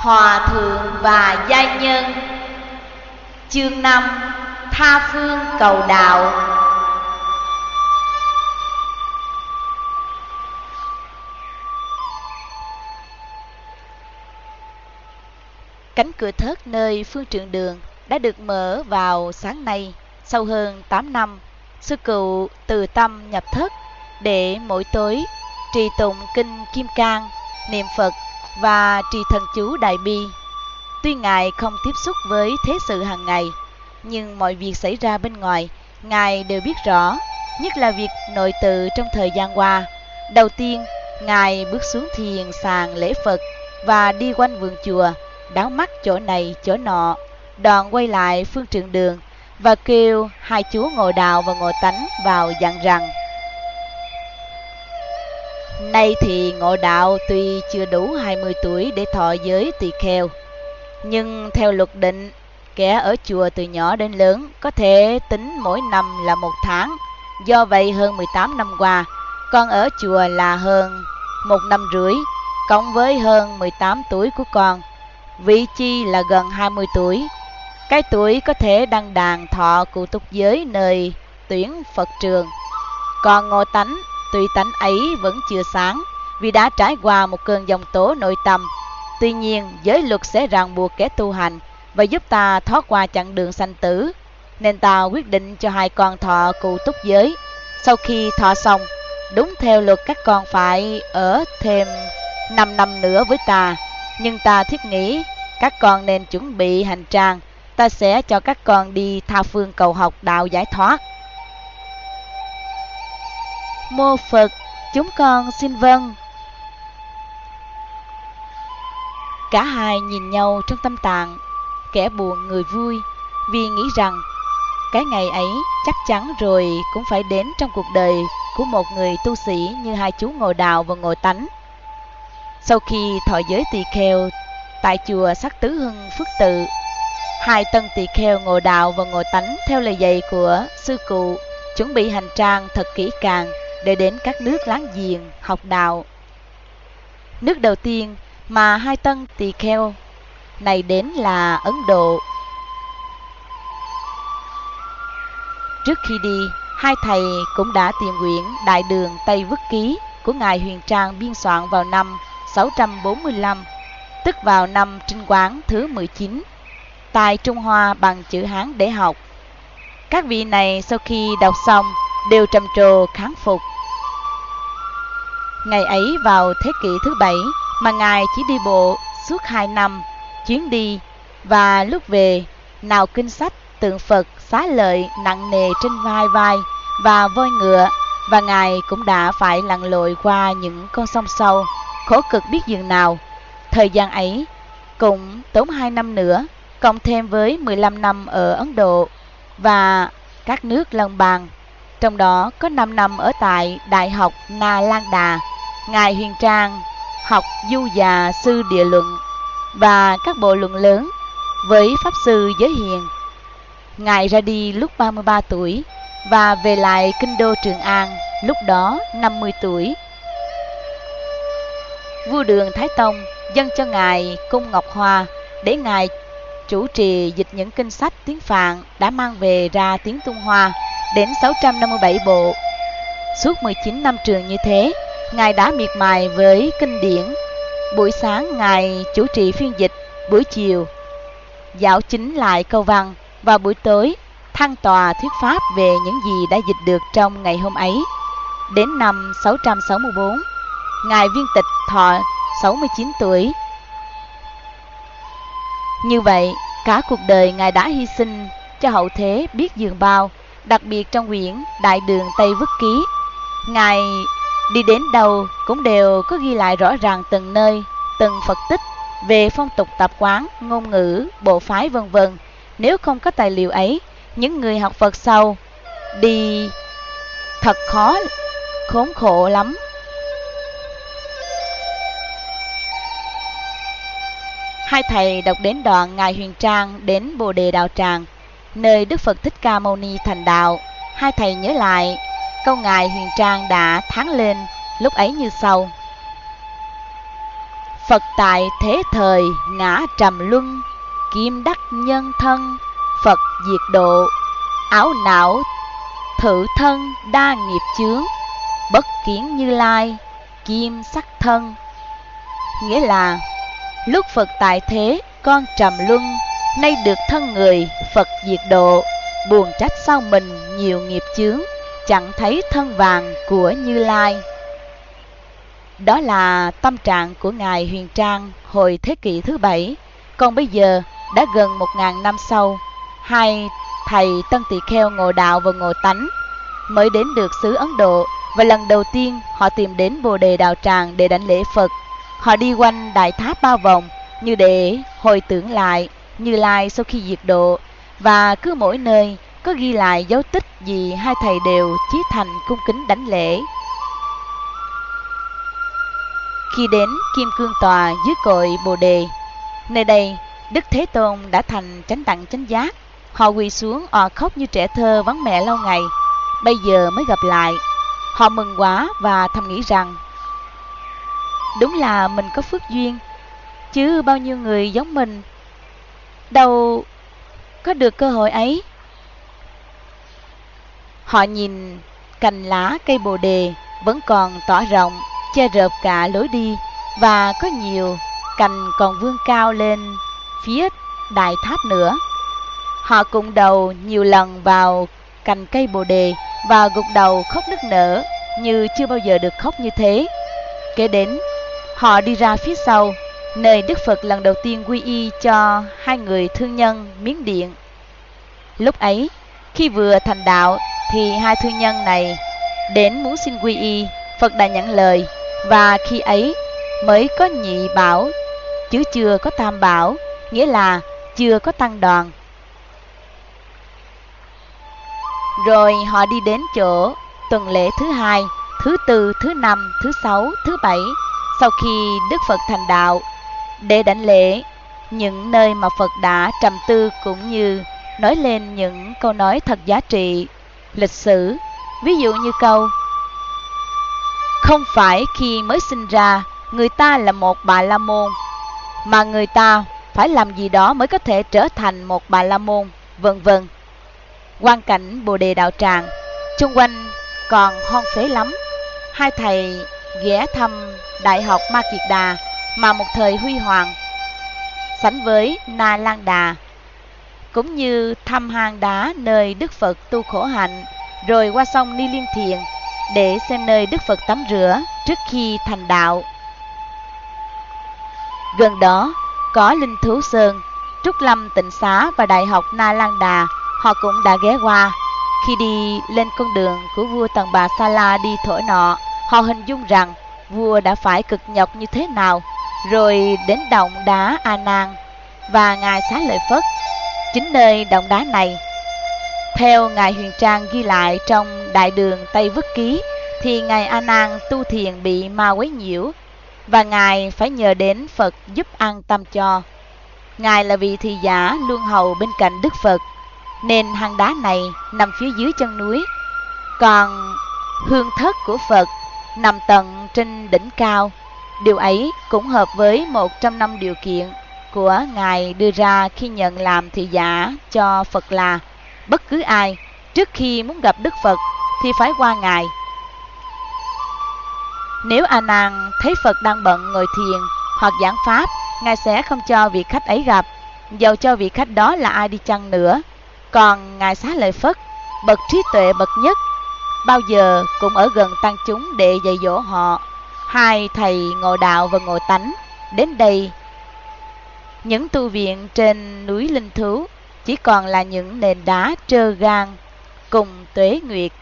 Hòa thượng và gia nhân Chương 5 Tha phương cầu đạo Cánh cửa thớt nơi phương trượng đường đã được mở vào sáng nay sau hơn 8 năm. Sư cựu từ tâm nhập thất để mỗi tối trì tụng kinh Kim Cang, niệm Phật và trì thần chú Đại Bi. Tuy Ngài không tiếp xúc với thế sự hàng ngày, nhưng mọi việc xảy ra bên ngoài, Ngài đều biết rõ, nhất là việc nội tự trong thời gian qua. Đầu tiên, Ngài bước xuống thiền sàng lễ Phật và đi quanh vườn chùa, đáo mắt chỗ này chỗ nọ, đoàn quay lại phương trường đường và kêu hai chú ngồi đạo và ngồi tánh vào dặn rằng Nay thì ngộ đạo tuy chưa đủ 20 tuổi để thọ giới tỳ kheo, nhưng theo luật định, kẻ ở chùa từ nhỏ đến lớn có thể tính mỗi năm là một tháng. Do vậy hơn 18 năm qua, con ở chùa là hơn một năm rưỡi, cộng với hơn 18 tuổi của con. Vị chi là gần 20 tuổi. Cái tuổi có thể đăng đàn thọ cụ túc giới nơi tuyển Phật trường. Còn ngộ tánh Tuy tánh ấy vẫn chưa sáng vì đã trải qua một cơn dòng tố nội tâm. Tuy nhiên, giới luật sẽ ràng buộc kẻ tu hành và giúp ta thoát qua chặng đường sanh tử. Nên ta quyết định cho hai con thọ cụ túc giới. Sau khi thọ xong, đúng theo luật các con phải ở thêm 5 năm nữa với ta. Nhưng ta thiết nghĩ các con nên chuẩn bị hành trang. Ta sẽ cho các con đi tha phương cầu học đạo giải thoát. Mô Phật, chúng con xin vâng. Cả hai nhìn nhau trong tâm tạng, kẻ buồn người vui, vì nghĩ rằng cái ngày ấy chắc chắn rồi cũng phải đến trong cuộc đời của một người tu sĩ như hai chú ngồi đạo và ngồi tánh. Sau khi thọ giới tỳ kheo tại chùa Sắc Tứ Hưng Phước Tự, hai tân tỳ kheo ngồi đạo và ngồi tánh theo lời dạy của sư cụ chuẩn bị hành trang thật kỹ càng để đến các nước láng giềng học đạo. Nước đầu tiên mà hai tân tỳ kheo này đến là Ấn Độ. Trước khi đi, hai thầy cũng đã tìm quyển Đại đường Tây Vức Ký của Ngài Huyền Trang biên soạn vào năm 645, tức vào năm Trinh Quán thứ 19, tại Trung Hoa bằng chữ Hán để học. Các vị này sau khi đọc xong đều trầm trồ kháng phục. Ngày ấy vào thế kỷ thứ bảy mà Ngài chỉ đi bộ suốt hai năm, chuyến đi, và lúc về, nào kinh sách, tượng Phật xá lợi nặng nề trên vai vai và voi ngựa, và Ngài cũng đã phải lặn lội qua những con sông sâu khổ cực biết dường nào. Thời gian ấy cũng tốn hai năm nữa, cộng thêm với 15 năm ở Ấn Độ và các nước lân bang trong đó có 5 năm ở tại Đại học Na Lan Đà, Ngài Huyền Trang học du già sư địa luận và các bộ luận lớn với Pháp Sư Giới Hiền. Ngài ra đi lúc 33 tuổi và về lại kinh đô Trường An lúc đó 50 tuổi. Vua Đường Thái Tông dâng cho Ngài cung Ngọc Hoa để Ngài chủ trì dịch những kinh sách tiếng Phạn đã mang về ra tiếng Tung Hoa đến 657 bộ. Suốt 19 năm trường như thế, Ngài đã miệt mài với kinh điển. Buổi sáng Ngài chủ trì phiên dịch, buổi chiều giáo chính lại câu văn và buổi tối thăng tòa thuyết pháp về những gì đã dịch được trong ngày hôm ấy. Đến năm 664, Ngài viên tịch thọ 69 tuổi. Như vậy, cả cuộc đời Ngài đã hy sinh cho hậu thế biết dường bao đặc biệt trong quyển Đại đường Tây Vức Ký. Ngài đi đến đâu cũng đều có ghi lại rõ ràng từng nơi, từng Phật tích về phong tục tập quán, ngôn ngữ, bộ phái vân vân. Nếu không có tài liệu ấy, những người học Phật sau đi thật khó, khốn khổ lắm. Hai thầy đọc đến đoạn Ngài Huyền Trang đến Bồ Đề Đạo Tràng nơi Đức Phật Thích Ca Mâu Ni thành đạo, hai thầy nhớ lại câu ngài Huyền Trang đã thắng lên lúc ấy như sau. Phật tại thế thời ngã trầm luân, kim đắc nhân thân, Phật diệt độ, áo não thử thân đa nghiệp chướng, bất kiến như lai, kim sắc thân. Nghĩa là, lúc Phật tại thế, con trầm luân, nay được thân người, Phật diệt độ, buồn trách sao mình nhiều nghiệp chướng, chẳng thấy thân vàng của Như Lai. Đó là tâm trạng của Ngài Huyền Trang hồi thế kỷ thứ bảy. Còn bây giờ, đã gần một ngàn năm sau, hai thầy Tân Tỳ Kheo Ngộ Đạo và Ngộ Tánh mới đến được xứ Ấn Độ và lần đầu tiên họ tìm đến Bồ Đề Đạo Tràng để đánh lễ Phật. Họ đi quanh đại tháp bao vòng như để hồi tưởng lại như Lai sau khi diệt độ và cứ mỗi nơi có ghi lại dấu tích vì hai thầy đều chí thành cung kính đảnh lễ. Khi đến Kim Cương Tòa dưới cội Bồ Đề, nơi đây Đức Thế Tôn đã thành chánh đẳng chánh giác. Họ quỳ xuống ò khóc như trẻ thơ vắng mẹ lâu ngày, bây giờ mới gặp lại. Họ mừng quá và thầm nghĩ rằng Đúng là mình có phước duyên, chứ bao nhiêu người giống mình đâu có được cơ hội ấy. Họ nhìn cành lá cây bồ đề vẫn còn tỏa rộng, che rợp cả lối đi và có nhiều cành còn vươn cao lên phía đại tháp nữa. Họ cùng đầu nhiều lần vào cành cây bồ đề và gục đầu khóc nức nở như chưa bao giờ được khóc như thế. Kế đến, họ đi ra phía sau, nơi Đức Phật lần đầu tiên quy y cho hai người thương nhân Miến Điện. Lúc ấy, khi vừa thành đạo thì hai thương nhân này đến muốn xin quy y, Phật đã nhận lời và khi ấy mới có nhị bảo chứ chưa có tam bảo, nghĩa là chưa có tăng đoàn. Rồi họ đi đến chỗ tuần lễ thứ hai, thứ tư, thứ năm, thứ sáu, thứ bảy sau khi Đức Phật thành đạo để đảnh lễ những nơi mà Phật đã trầm tư cũng như nói lên những câu nói thật giá trị lịch sử. Ví dụ như câu Không phải khi mới sinh ra người ta là một bà la môn mà người ta phải làm gì đó mới có thể trở thành một bà la môn, vân vân. Quan cảnh Bồ Đề Đạo Tràng, chung quanh còn hoang phế lắm. Hai thầy ghé thăm Đại học Ma Kiệt Đà mà một thời huy hoàng, sánh với Na Lan Đà, cũng như thăm hang đá nơi Đức Phật tu khổ hạnh, rồi qua sông Ni Liên Thiền để xem nơi Đức Phật tắm rửa trước khi thành đạo. Gần đó có Linh Thú Sơn, Trúc Lâm Tịnh Xá và Đại học Na Lan Đà, họ cũng đã ghé qua. Khi đi lên con đường của vua Tần Bà Sa La đi thổi nọ, họ hình dung rằng vua đã phải cực nhọc như thế nào, rồi đến động đá A Nan và ngài xá lợi Phất. Chính nơi động đá này, theo ngài Huyền Trang ghi lại trong Đại đường Tây Vất Ký, thì ngài A Nan tu thiền bị ma quấy nhiễu và ngài phải nhờ đến Phật giúp an tâm cho. Ngài là vị thị giả luôn hầu bên cạnh Đức Phật, nên hang đá này nằm phía dưới chân núi. Còn hương thất của Phật nằm tận trên đỉnh cao. Điều ấy cũng hợp với một trong năm điều kiện của Ngài đưa ra khi nhận làm thị giả cho Phật là bất cứ ai trước khi muốn gặp Đức Phật thì phải qua Ngài. Nếu A Nan thấy Phật đang bận ngồi thiền hoặc giảng pháp, Ngài sẽ không cho vị khách ấy gặp, dầu cho vị khách đó là ai đi chăng nữa. Còn Ngài xá lợi Phất, bậc trí tuệ bậc nhất, bao giờ cũng ở gần tăng chúng để dạy dỗ họ. Hai thầy ngộ đạo và ngộ tánh đến đây. Những tu viện trên núi Linh Thú chỉ còn là những nền đá trơ gan cùng tuế nguyệt.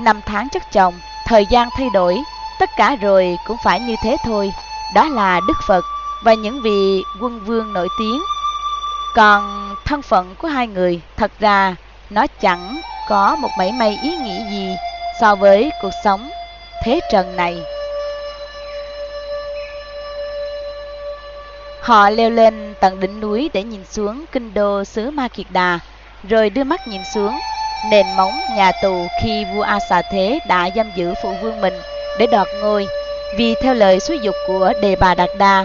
Năm tháng chất chồng, thời gian thay đổi, tất cả rồi cũng phải như thế thôi. Đó là Đức Phật và những vị quân vương nổi tiếng. Còn thân phận của hai người thật ra nó chẳng có một mảy may ý nghĩa gì so với cuộc sống thế trần này. Họ leo lên tận đỉnh núi để nhìn xuống kinh đô xứ Ma Kiệt Đà, rồi đưa mắt nhìn xuống nền móng nhà tù khi vua A Xà Thế đã giam giữ phụ vương mình để đoạt ngôi, Vì theo lời xúi dục của Đề Bà Đạt Đa,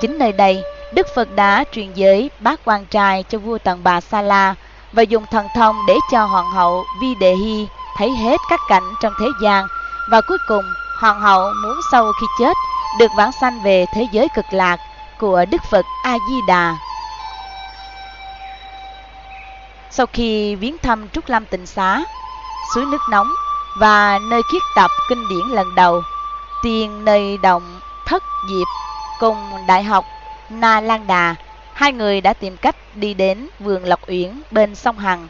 chính nơi đây Đức Phật đã truyền giới bác quan trai cho vua Tần Bà Sa La và dùng thần thông để cho hoàng hậu Vi Đề Hy thấy hết các cảnh trong thế gian và cuối cùng hoàng hậu muốn sau khi chết được vãng sanh về thế giới cực lạc của Đức Phật A Di Đà. Sau khi viếng thăm Trúc Lâm Tịnh Xá, suối nước nóng và nơi khiết tập kinh điển lần đầu, tiền nơi động Thất Diệp cùng Đại học Na Lan Đà, hai người đã tìm cách đi đến vườn Lộc Uyển bên sông Hằng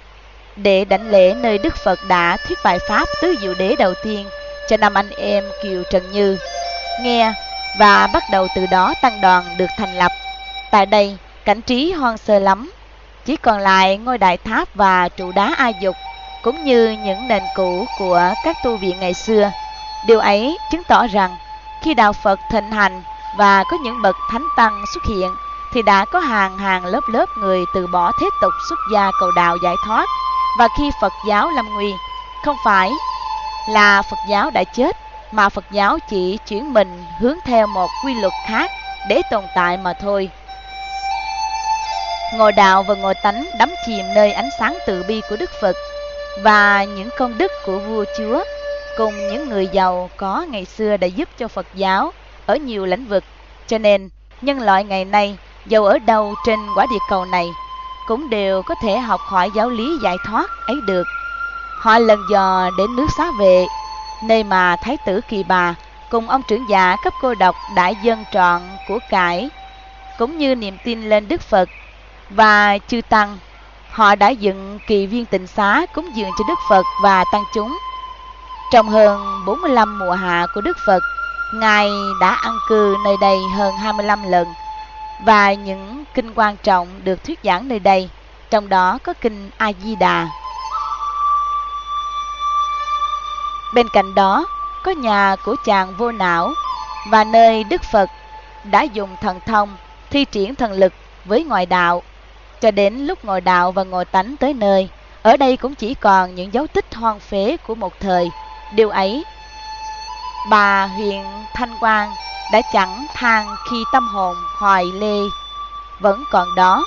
để đảnh lễ nơi Đức Phật đã thuyết bài Pháp tứ diệu đế đầu tiên cho năm anh em Kiều Trần Như. Nghe và bắt đầu từ đó tăng đoàn được thành lập. Tại đây, cảnh trí hoang sơ lắm, chỉ còn lại ngôi đại tháp và trụ đá A Dục, cũng như những nền cũ của các tu viện ngày xưa. Điều ấy chứng tỏ rằng khi đạo Phật thịnh hành và có những bậc thánh tăng xuất hiện, thì đã có hàng hàng lớp lớp người từ bỏ thế tục xuất gia cầu đạo giải thoát. Và khi Phật giáo lâm nguy, không phải là Phật giáo đã chết, mà Phật giáo chỉ chuyển mình hướng theo một quy luật khác để tồn tại mà thôi. Ngồi đạo và ngồi tánh đắm chìm nơi ánh sáng từ bi của Đức Phật và những công đức của vua chúa cùng những người giàu có ngày xưa đã giúp cho Phật giáo ở nhiều lĩnh vực. Cho nên, nhân loại ngày nay, dầu ở đâu trên quả địa cầu này, cũng đều có thể học hỏi giáo lý giải thoát ấy được. Họ lần dò đến nước xá vệ, nơi mà Thái tử Kỳ Bà cùng ông trưởng giả cấp cô độc đại dân trọn của cải, cũng như niềm tin lên Đức Phật và chư Tăng. Họ đã dựng kỳ viên tịnh xá cúng dường cho Đức Phật và Tăng chúng. Trong hơn 45 mùa hạ của Đức Phật, Ngài đã ăn cư nơi đây hơn 25 lần và những kinh quan trọng được thuyết giảng nơi đây, trong đó có kinh A-di-đà. Bên cạnh đó, có nhà của chàng vô não và nơi Đức Phật đã dùng thần thông thi triển thần lực với ngoại đạo. Cho đến lúc ngồi đạo và ngồi tánh tới nơi, ở đây cũng chỉ còn những dấu tích hoang phế của một thời. Điều ấy, bà huyện Thanh Quang đã chẳng than khi tâm hồn hoài lê vẫn còn đó.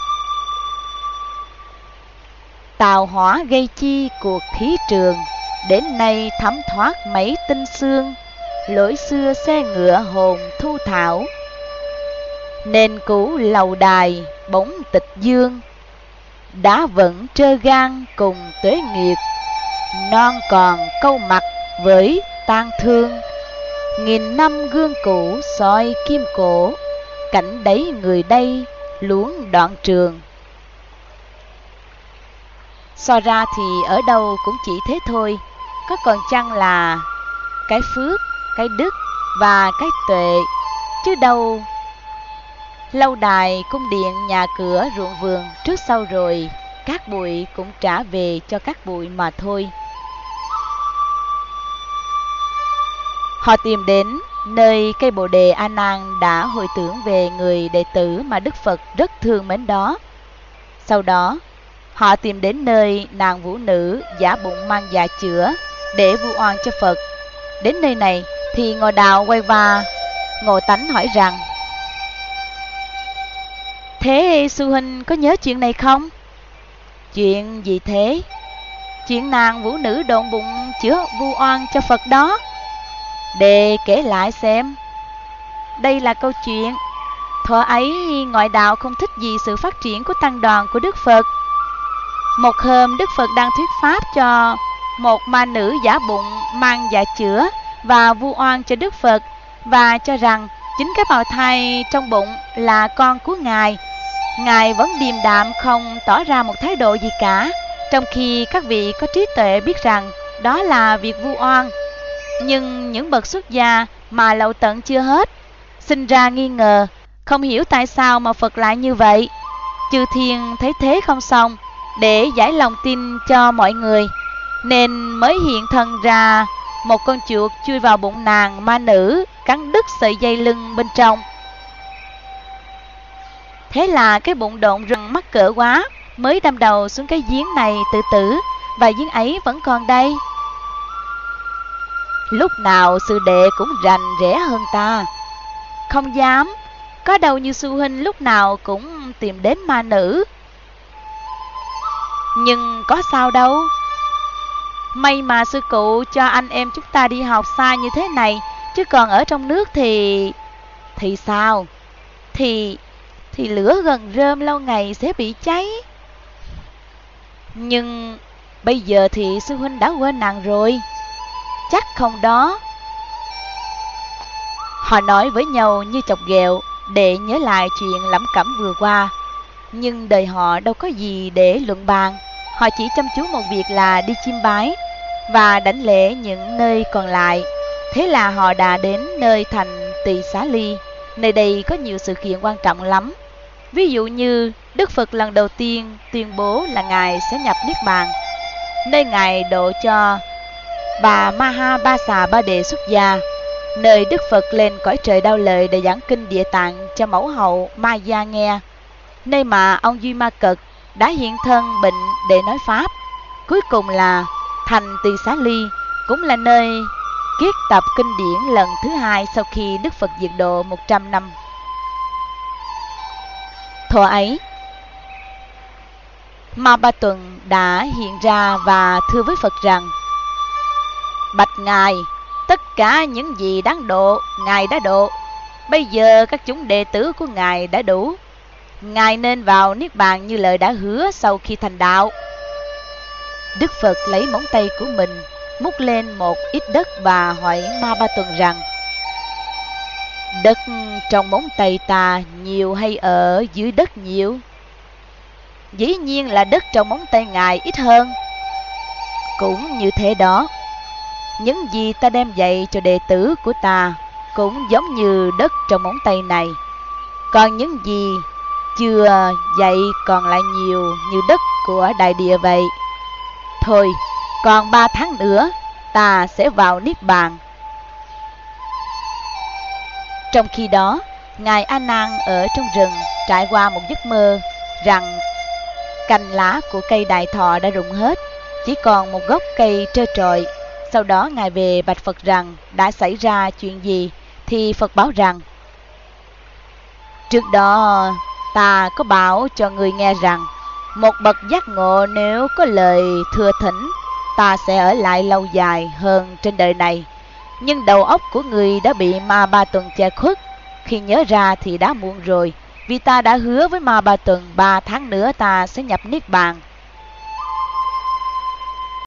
Tào hỏa gây chi cuộc khí trường, đến nay thấm thoát mấy tinh xương, lối xưa xe ngựa hồn thu thảo. Nên cũ lầu đài bóng tịch dương, đã vẫn trơ gan cùng tuế nghiệp non còn câu mặt với tan thương. Nghìn năm gương cũ soi kim cổ cảnh đấy người đây luống đoạn trường. So ra thì ở đâu cũng chỉ thế thôi có còn chăng là cái phước cái đức và cái tuệ? Chứ đâu lâu đài cung điện nhà cửa ruộng vườn trước sau rồi các bụi cũng trả về cho các bụi mà thôi. Họ tìm đến nơi cây bồ đề A Nan đã hồi tưởng về người đệ tử mà Đức Phật rất thương mến đó. Sau đó, họ tìm đến nơi nàng vũ nữ giả bụng mang dạ chữa để vu oan cho Phật. Đến nơi này thì ngồi đạo quay và ngồi tánh hỏi rằng, Thế sư huynh có nhớ chuyện này không? Chuyện gì thế? Chuyện nàng vũ nữ đồn bụng chữa vu oan cho Phật đó. Đề kể lại xem. Đây là câu chuyện. Thuở ấy ngoại đạo không thích gì sự phát triển của tăng đoàn của Đức Phật. Một hôm, Đức Phật đang thuyết pháp cho một ma nữ giả bụng mang dạ chữa và vu oan cho Đức Phật và cho rằng chính cái bào thai trong bụng là con của Ngài. Ngài vẫn điềm đạm không tỏ ra một thái độ gì cả, trong khi các vị có trí tuệ biết rằng đó là việc vu oan nhưng những bậc xuất gia mà lậu tận chưa hết, sinh ra nghi ngờ, không hiểu tại sao mà Phật lại như vậy. Chư thiên thấy thế không xong, để giải lòng tin cho mọi người, nên mới hiện thân ra một con chuột chui vào bụng nàng ma nữ, cắn đứt sợi dây lưng bên trong. Thế là cái bụng độn rừng mắc cỡ quá, mới đâm đầu xuống cái giếng này tự tử, và giếng ấy vẫn còn đây. Lúc nào sư đệ cũng rành rẽ hơn ta. Không dám, có đâu như sư huynh lúc nào cũng tìm đến ma nữ. Nhưng có sao đâu. May mà sư cụ cho anh em chúng ta đi học xa như thế này, chứ còn ở trong nước thì... Thì sao? Thì... Thì lửa gần rơm lâu ngày sẽ bị cháy. Nhưng bây giờ thì sư huynh đã quên nàng rồi. Chắc không đó. Họ nói với nhau như chọc ghẹo để nhớ lại chuyện lẩm cẩm vừa qua. Nhưng đời họ đâu có gì để luận bàn. Họ chỉ chăm chú một việc là đi chiêm bái và đánh lễ những nơi còn lại. Thế là họ đã đến nơi thành Tỳ Xá Ly. Nơi đây có nhiều sự kiện quan trọng lắm. Ví dụ như Đức Phật lần đầu tiên tuyên bố là Ngài sẽ nhập Niết Bàn, nơi Ngài độ cho bà Maha Ba Xà Ba Đề xuất gia, nơi Đức Phật lên cõi trời đau lợi để giảng kinh địa tạng cho mẫu hậu Ma Gia nghe, nơi mà ông Duy Ma Cật đã hiện thân bệnh để nói Pháp. Cuối cùng là thành Tỳ Xá Ly cũng là nơi kiết tập kinh điển lần thứ hai sau khi Đức Phật diệt độ 100 năm. Thuở ấy, Ma Ba Tuần đã hiện ra và thưa với Phật rằng Bạch Ngài, tất cả những gì đáng độ, Ngài đã độ. Bây giờ các chúng đệ tử của Ngài đã đủ. Ngài nên vào Niết Bàn như lời đã hứa sau khi thành đạo. Đức Phật lấy móng tay của mình, múc lên một ít đất và hỏi Ma Ba Tuần rằng Đất trong móng tay ta nhiều hay ở dưới đất nhiều? Dĩ nhiên là đất trong móng tay Ngài ít hơn. Cũng như thế đó, những gì ta đem dạy cho đệ tử của ta cũng giống như đất trong móng tay này. Còn những gì chưa dạy còn lại nhiều như đất của đại địa vậy. Thôi, còn ba tháng nữa ta sẽ vào Niết Bàn. Trong khi đó, Ngài A Nan ở trong rừng trải qua một giấc mơ rằng cành lá của cây đại thọ đã rụng hết, chỉ còn một gốc cây trơ trọi. Sau đó Ngài về bạch Phật rằng đã xảy ra chuyện gì, thì Phật báo rằng Trước đó ta có bảo cho người nghe rằng một bậc giác ngộ nếu có lời thừa thỉnh ta sẽ ở lại lâu dài hơn trên đời này. Nhưng đầu óc của người đã bị ma ba tuần che khuất, khi nhớ ra thì đã muộn rồi, vì ta đã hứa với ma ba tuần ba tháng nữa ta sẽ nhập Niết Bàn.